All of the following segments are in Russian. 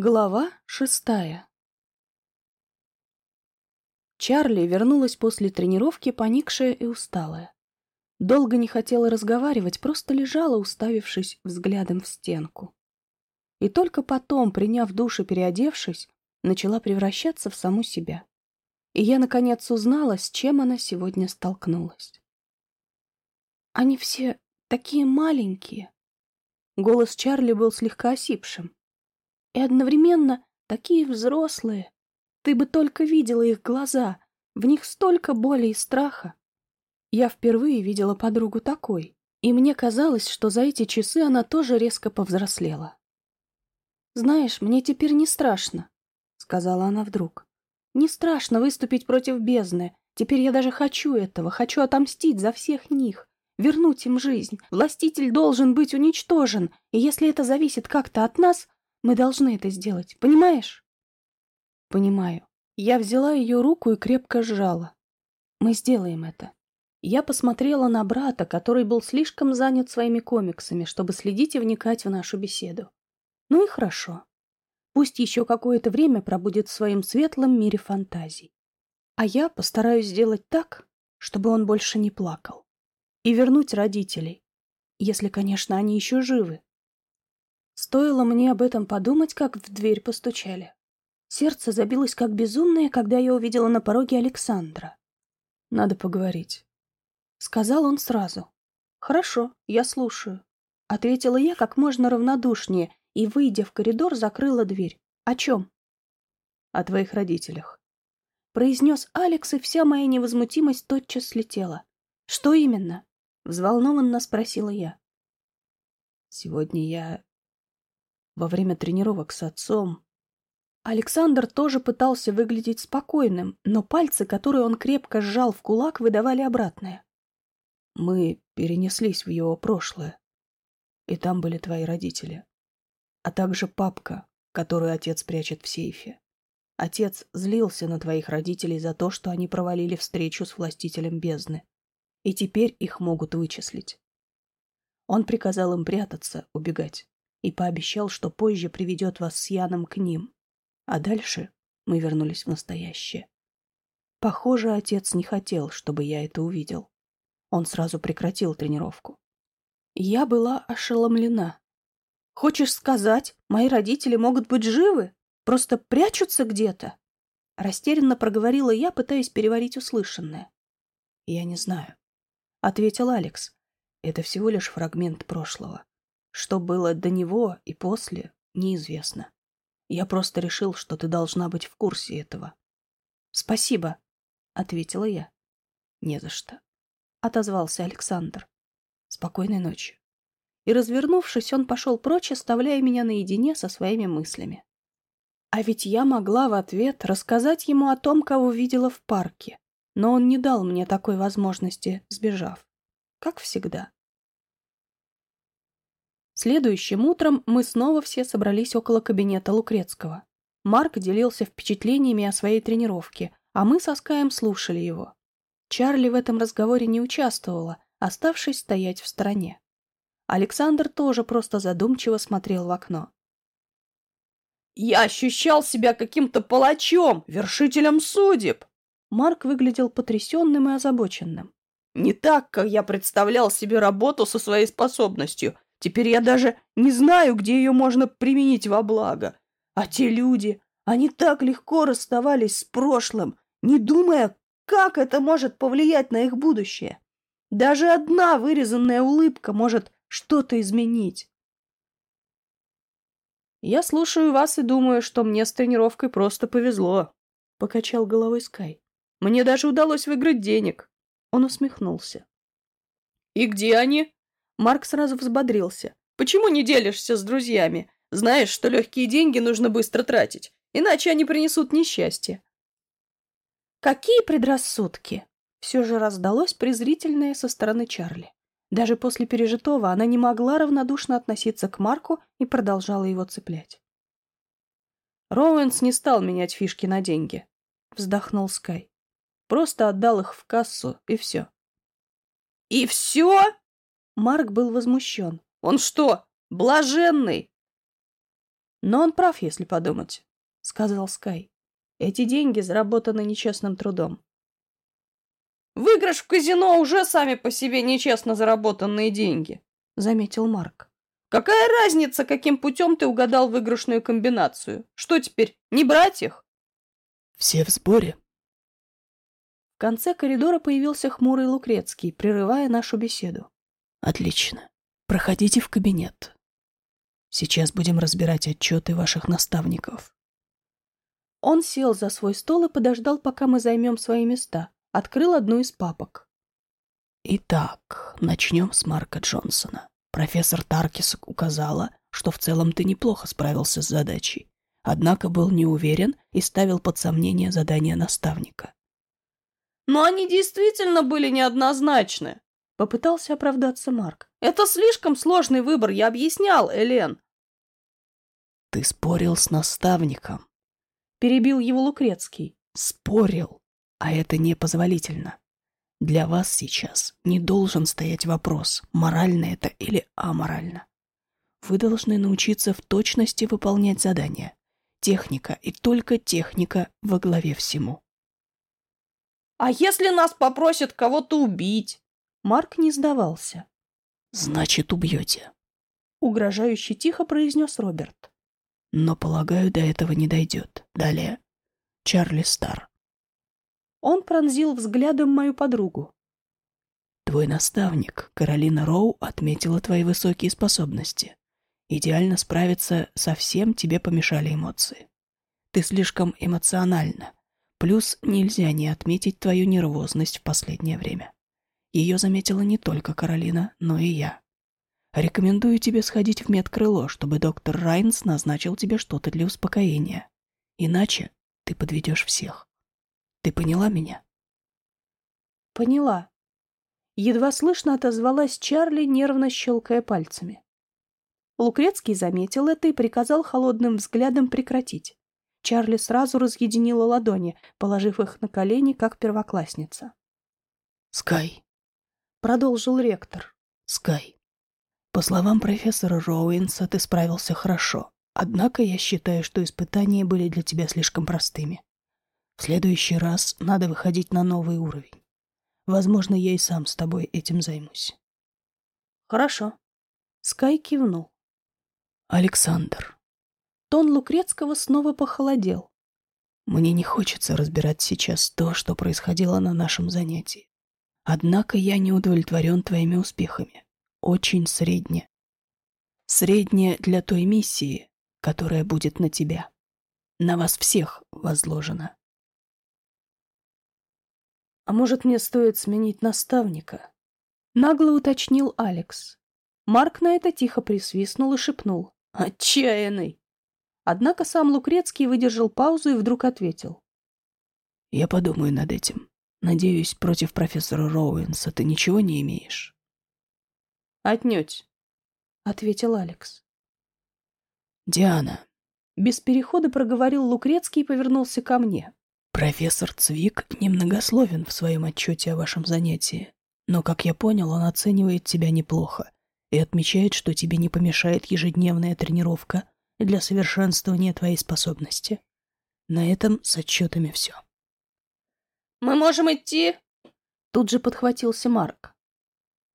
Глава шестая Чарли вернулась после тренировки, поникшая и усталая. Долго не хотела разговаривать, просто лежала, уставившись взглядом в стенку. И только потом, приняв душ и переодевшись, начала превращаться в саму себя. И я, наконец, узнала, с чем она сегодня столкнулась. «Они все такие маленькие!» Голос Чарли был слегка осипшим и одновременно такие взрослые. Ты бы только видела их глаза, в них столько боли и страха. Я впервые видела подругу такой, и мне казалось, что за эти часы она тоже резко повзрослела. «Знаешь, мне теперь не страшно», — сказала она вдруг. «Не страшно выступить против бездны. Теперь я даже хочу этого, хочу отомстить за всех них, вернуть им жизнь. Властитель должен быть уничтожен, и если это зависит как-то от нас, мы должны это сделать, понимаешь? Понимаю. Я взяла ее руку и крепко сжала. Мы сделаем это. Я посмотрела на брата, который был слишком занят своими комиксами, чтобы следить и вникать в нашу беседу. Ну и хорошо. Пусть еще какое-то время пробудет в своем светлом мире фантазий. А я постараюсь сделать так, чтобы он больше не плакал. И вернуть родителей. Если, конечно, они еще живы. Стоило мне об этом подумать, как в дверь постучали. Сердце забилось как безумное, когда я увидела на пороге Александра. «Надо поговорить», — сказал он сразу. «Хорошо, я слушаю», — ответила я как можно равнодушнее и, выйдя в коридор, закрыла дверь. «О чем?» «О твоих родителях», — произнес Алекс, и вся моя невозмутимость тотчас слетела. «Что именно?» — взволнованно спросила я. «Сегодня я во время тренировок с отцом. Александр тоже пытался выглядеть спокойным, но пальцы, которые он крепко сжал в кулак, выдавали обратное. Мы перенеслись в его прошлое, и там были твои родители, а также папка, которую отец прячет в сейфе. Отец злился на твоих родителей за то, что они провалили встречу с властителем бездны, и теперь их могут вычислить. Он приказал им прятаться, убегать и пообещал, что позже приведет вас с Яном к ним. А дальше мы вернулись в настоящее. Похоже, отец не хотел, чтобы я это увидел. Он сразу прекратил тренировку. Я была ошеломлена. «Хочешь сказать, мои родители могут быть живы? Просто прячутся где-то?» Растерянно проговорила я, пытаясь переварить услышанное. «Я не знаю», — ответил Алекс. «Это всего лишь фрагмент прошлого. Что было до него и после, неизвестно. Я просто решил, что ты должна быть в курсе этого. Спасибо, ответила я. Не за что, отозвался Александр. Спокойной ночи. И, развернувшись, он пошел прочь, оставляя меня наедине со своими мыслями. А ведь я могла в ответ рассказать ему о том, кого видела в парке, но он не дал мне такой возможности, сбежав. Как всегда. Следующим утром мы снова все собрались около кабинета Лукрецкого. Марк делился впечатлениями о своей тренировке, а мы со Скаем слушали его. Чарли в этом разговоре не участвовала, оставшись стоять в стороне. Александр тоже просто задумчиво смотрел в окно. «Я ощущал себя каким-то палачом, вершителем судеб!» Марк выглядел потрясенным и озабоченным. «Не так, как я представлял себе работу со своей способностью. Теперь я даже не знаю, где ее можно применить во благо. А те люди, они так легко расставались с прошлым, не думая, как это может повлиять на их будущее. Даже одна вырезанная улыбка может что-то изменить. «Я слушаю вас и думаю, что мне с тренировкой просто повезло», — покачал головой Скай. «Мне даже удалось выиграть денег». Он усмехнулся. «И где они?» Марк сразу взбодрился. «Почему не делишься с друзьями? Знаешь, что легкие деньги нужно быстро тратить, иначе они принесут несчастье». «Какие предрассудки?» Все же раздалось презрительное со стороны Чарли. Даже после пережитого она не могла равнодушно относиться к Марку и продолжала его цеплять. «Роуэнс не стал менять фишки на деньги», — вздохнул Скай. «Просто отдал их в кассу, и все». «И все?» Марк был возмущен. «Он что, блаженный?» Но он прав, если подумать, — сказал Скай. Эти деньги заработаны нечестным трудом. Выигрыш в казино уже сами по себе нечестно заработанные деньги, — заметил Марк. Какая разница, каким путем ты угадал выигрышную комбинацию? Что теперь, не брать их? Все в сборе. В конце коридора появился хмурый Лукрецкий, прерывая нашу беседу. Отлично. Проходите в кабинет. Сейчас будем разбирать отчеты ваших наставников. Он сел за свой стол и подождал, пока мы займем свои места. Открыл одну из папок. Итак, начнем с Марка Джонсона. Профессор Таркис указала, что в целом ты неплохо справился с задачей, однако был не уверен и ставил под сомнение задание наставника. «Но они действительно были неоднозначны», — попытался оправдаться Марк. «Это слишком сложный выбор, я объяснял, Элен». «Ты спорил с наставником», — перебил его Лукрецкий. «Спорил, а это непозволительно. Для вас сейчас не должен стоять вопрос, морально это или аморально. Вы должны научиться в точности выполнять задания. Техника и только техника во главе всему. «А если нас попросят кого-то убить?» Марк не сдавался. «Значит, убьете», — угрожающе тихо произнес Роберт. «Но, полагаю, до этого не дойдет. Далее. Чарли Стар. Он пронзил взглядом мою подругу. Твой наставник, Каролина Роу, отметила твои высокие способности. Идеально справиться со всем тебе помешали эмоции. Ты слишком эмоциональна. Плюс нельзя не отметить твою нервозность в последнее время. Ее заметила не только Каролина, но и я. Рекомендую тебе сходить в медкрыло, чтобы доктор Райнс назначил тебе что-то для успокоения. Иначе ты подведешь всех. Ты поняла меня? Поняла. Едва слышно отозвалась Чарли, нервно щелкая пальцами. Лукрецкий заметил это и приказал холодным взглядом прекратить. Чарли сразу разъединила ладони, положив их на колени, как первоклассница. «Скай», — продолжил ректор. «Скай, по словам профессора Роуинса, ты справился хорошо, однако я считаю, что испытания были для тебя слишком простыми. В следующий раз надо выходить на новый уровень. Возможно, я и сам с тобой этим займусь. Хорошо. Скай кивнул. Александр. Тон Лукрецкого снова похолодел. Мне не хочется разбирать сейчас то, что происходило на нашем занятии. Однако я не удовлетворен твоими успехами. Очень средне. Средне для той миссии, которая будет на тебя. На вас всех возложена. «А может, мне стоит сменить наставника?» Нагло уточнил Алекс. Марк на это тихо присвистнул и шепнул. «Отчаянный!» Однако сам Лукрецкий выдержал паузу и вдруг ответил. «Я подумаю над этим. Надеюсь, против профессора Роуэнса ты ничего не имеешь?» «Отнюдь», — ответил Алекс. «Диана». Без перехода проговорил Лукрецкий и повернулся ко мне. Профессор Цвик немногословен в своем отчете о вашем занятии, но, как я понял, он оценивает тебя неплохо и отмечает, что тебе не помешает ежедневная тренировка для совершенствования твоей способности. На этом с отчетами все. «Мы можем идти?» Тут же подхватился Марк.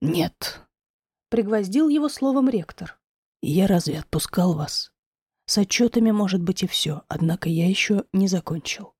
«Нет», — пригвоздил его словом ректор. «Я разве отпускал вас? С отчетами может быть и все, однако я еще не закончил.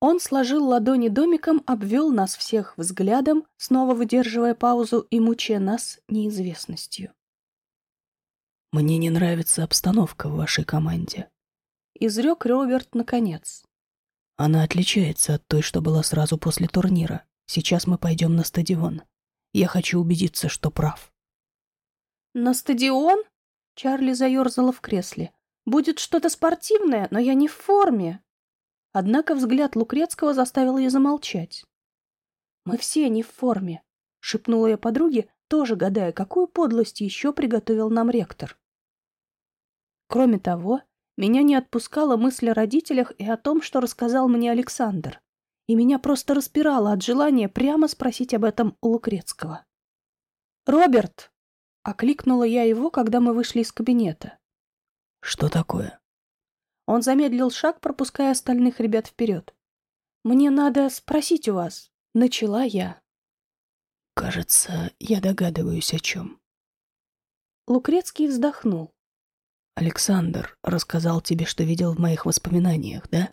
Он сложил ладони домиком, обвел нас всех взглядом, снова выдерживая паузу и мучая нас неизвестностью. «Мне не нравится обстановка в вашей команде», — изрек Роберт наконец. «Она отличается от той, что была сразу после турнира. Сейчас мы пойдем на стадион. Я хочу убедиться, что прав». «На стадион?» — Чарли заерзала в кресле. «Будет что-то спортивное, но я не в форме». Однако взгляд Лукрецкого заставил ее замолчать. «Мы все не в форме», — шепнула я подруге, тоже гадая, какую подлость еще приготовил нам ректор. Кроме того, меня не отпускала мысль о родителях и о том, что рассказал мне Александр, и меня просто распирало от желания прямо спросить об этом у Лукрецкого. «Роберт!» — окликнула я его, когда мы вышли из кабинета. Что такое? Он замедлил шаг, пропуская остальных ребят вперед. «Мне надо спросить у вас», — начала я. «Кажется, я догадываюсь о чем». Лукрецкий вздохнул. «Александр рассказал тебе, что видел в моих воспоминаниях, да?»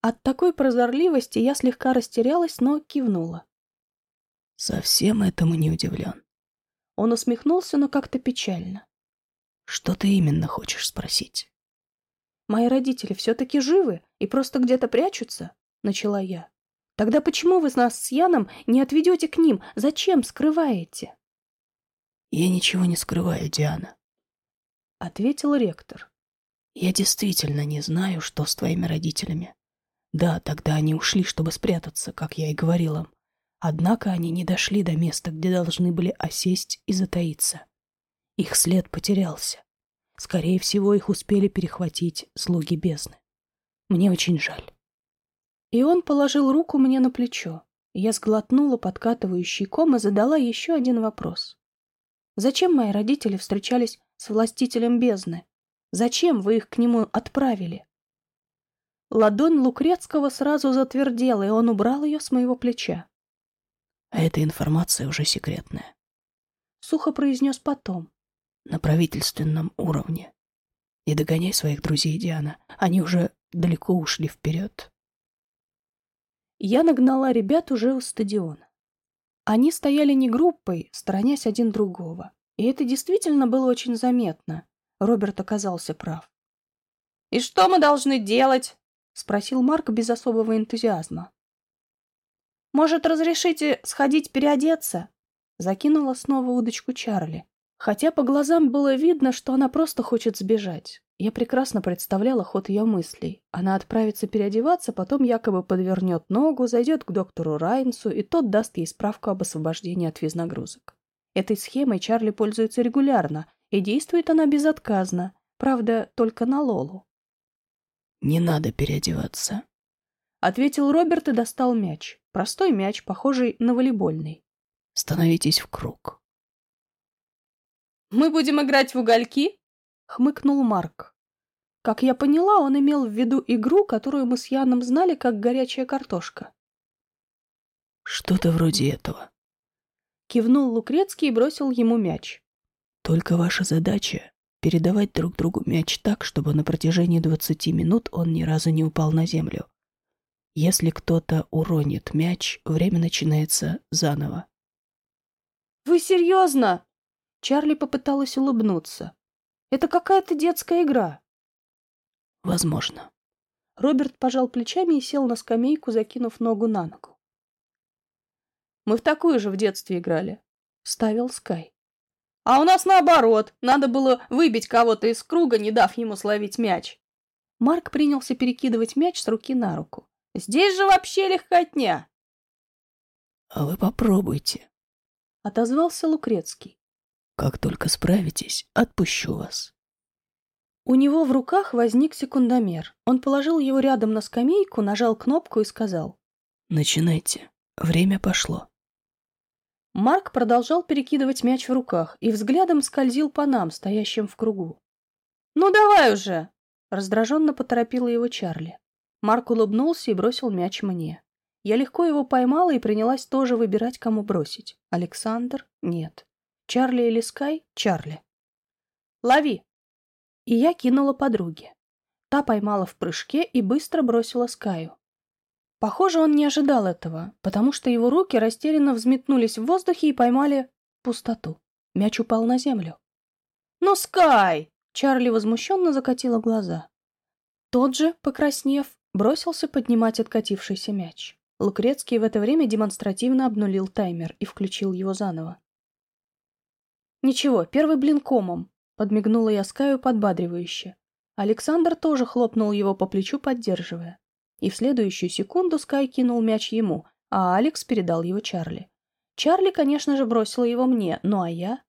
От такой прозорливости я слегка растерялась, но кивнула. «Совсем этому не удивлен». Он усмехнулся, но как-то печально. «Что ты именно хочешь спросить?» «Мои родители все-таки живы и просто где-то прячутся?» — начала я. «Тогда почему вы нас с Яном не отведете к ним? Зачем скрываете?» «Я ничего не скрываю, Диана», — ответил ректор. «Я действительно не знаю, что с твоими родителями. Да, тогда они ушли, чтобы спрятаться, как я и говорил им. Однако они не дошли до места, где должны были осесть и затаиться. Их след потерялся. Скорее всего, их успели перехватить слуги бездны. Мне очень жаль. И он положил руку мне на плечо. Я сглотнула подкатывающий ком и задала еще один вопрос. Зачем мои родители встречались с властителем бездны? Зачем вы их к нему отправили? Ладонь Лукрецкого сразу затвердела, и он убрал ее с моего плеча. А эта информация уже секретная. Сухо произнес потом на правительственном уровне. Не догоняй своих друзей, Диана. Они уже далеко ушли вперед. Я нагнала ребят уже у стадиона. Они стояли не группой, сторонясь один другого. И это действительно было очень заметно. Роберт оказался прав. «И что мы должны делать?» — спросил Марк без особого энтузиазма. «Может, разрешите сходить переодеться?» Закинула снова удочку Чарли. Хотя по глазам было видно, что она просто хочет сбежать. Я прекрасно представляла ход ее мыслей. Она отправится переодеваться, потом якобы подвернет ногу, зайдет к доктору Райнсу, и тот даст ей справку об освобождении от визнагрузок. Этой схемой Чарли пользуется регулярно, и действует она безотказно, правда, только на Лолу. «Не надо переодеваться», — ответил Роберт и достал мяч. Простой мяч, похожий на волейбольный. «Становитесь в круг». Мы будем играть в угольки?» — хмыкнул Марк. Как я поняла, он имел в виду игру, которую мы с Яном знали как горячая картошка. «Что-то вроде этого». Кивнул Лукрецкий и бросил ему мяч. «Только ваша задача — передавать друг другу мяч так, чтобы на протяжении двадцати минут он ни разу не упал на землю. Если кто-то уронит мяч, время начинается заново». «Вы серьезно?» Чарли попыталась улыбнуться. «Это какая-то детская игра». «Возможно». Роберт пожал плечами и сел на скамейку, закинув ногу на ногу. «Мы в такую же в детстве играли», — ставил Скай. «А у нас наоборот. Надо было выбить кого-то из круга, не дав ему словить мяч». Марк принялся перекидывать мяч с руки на руку. «Здесь же вообще легкотня!» «А вы попробуйте», — отозвался Лукрецкий. Как только справитесь, отпущу вас. У него в руках возник секундомер. Он положил его рядом на скамейку, нажал кнопку и сказал. «Начинайте. Время пошло». Марк продолжал перекидывать мяч в руках и взглядом скользил по нам, стоящим в кругу. «Ну давай уже!» Раздраженно поторопила его Чарли. Марк улыбнулся и бросил мяч мне. Я легко его поймала и принялась тоже выбирать, кому бросить. Александр? Нет. Чарли или Скай? Чарли. Лови. И я кинула подруге. Та поймала в прыжке и быстро бросила Скаю. Похоже, он не ожидал этого, потому что его руки растерянно взметнулись в воздухе и поймали пустоту. Мяч упал на землю. «Ну, Скай!» Чарли возмущенно закатила глаза. Тот же, покраснев, бросился поднимать откатившийся мяч. Лукрецкий в это время демонстративно обнулил таймер и включил его заново. «Ничего, первый блин комом», — подмигнула я Скаю подбадривающе. Александр тоже хлопнул его по плечу, поддерживая. И в следующую секунду Скай кинул мяч ему, а Алекс передал его Чарли. Чарли, конечно же, бросила его мне, ну а я...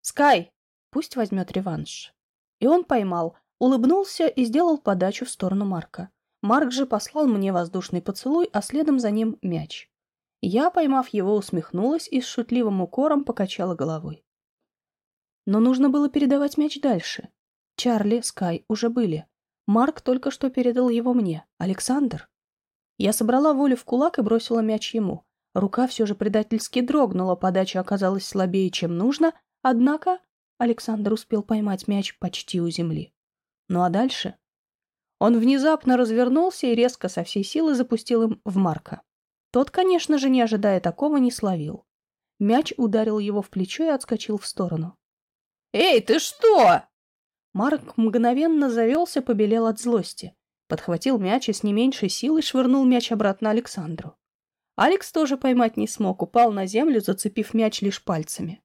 «Скай, пусть возьмет реванш». И он поймал, улыбнулся и сделал подачу в сторону Марка. Марк же послал мне воздушный поцелуй, а следом за ним мяч. Я, поймав его, усмехнулась и с шутливым укором покачала головой. Но нужно было передавать мяч дальше. Чарли, Скай уже были. Марк только что передал его мне. Александр. Я собрала волю в кулак и бросила мяч ему. Рука все же предательски дрогнула, подача оказалась слабее, чем нужно, однако Александр успел поймать мяч почти у земли. Ну а дальше? Он внезапно развернулся и резко со всей силы запустил им в Марка. Тот, конечно же, не ожидая такого, не словил. Мяч ударил его в плечо и отскочил в сторону. «Эй, ты что?» Марк мгновенно завелся, побелел от злости. Подхватил мяч и с не меньшей силой швырнул мяч обратно Александру. Алекс тоже поймать не смог, упал на землю, зацепив мяч лишь пальцами.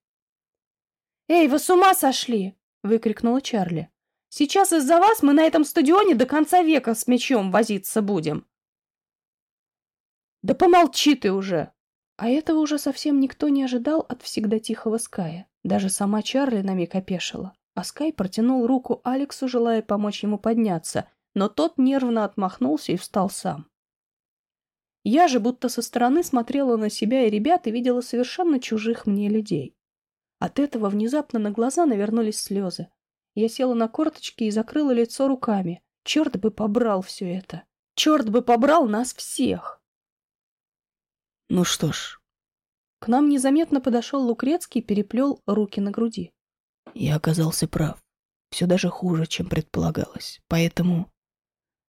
«Эй, вы с ума сошли!» — выкрикнула Чарли. «Сейчас из-за вас мы на этом стадионе до конца века с мячом возиться будем!» «Да помолчи ты уже!» А этого уже совсем никто не ожидал от всегда тихого Ская. Даже сама Чарли на миг опешила. А Скай протянул руку Алексу, желая помочь ему подняться, но тот нервно отмахнулся и встал сам. Я же будто со стороны смотрела на себя и ребят и видела совершенно чужих мне людей. От этого внезапно на глаза навернулись слезы. Я села на корточки и закрыла лицо руками. Черт бы побрал все это. Черт бы побрал нас всех. Ну что ж. К нам незаметно подошел Лукрецкий и переплел руки на груди. Я оказался прав. Все даже хуже, чем предполагалось. Поэтому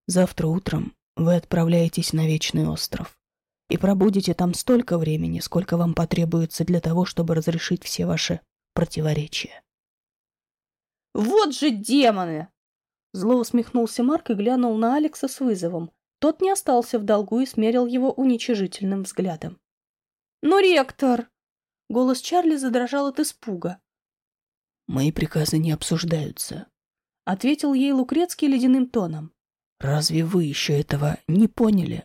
завтра утром вы отправляетесь на Вечный остров и пробудете там столько времени, сколько вам потребуется для того, чтобы разрешить все ваши противоречия. «Вот же демоны!» Зло усмехнулся Марк и глянул на Алекса с вызовом. Тот не остался в долгу и смерил его уничижительным взглядом. «Но ректор!» Голос Чарли задрожал от испуга. «Мои приказы не обсуждаются», — ответил ей Лукрецкий ледяным тоном. Разве вы еще этого не поняли?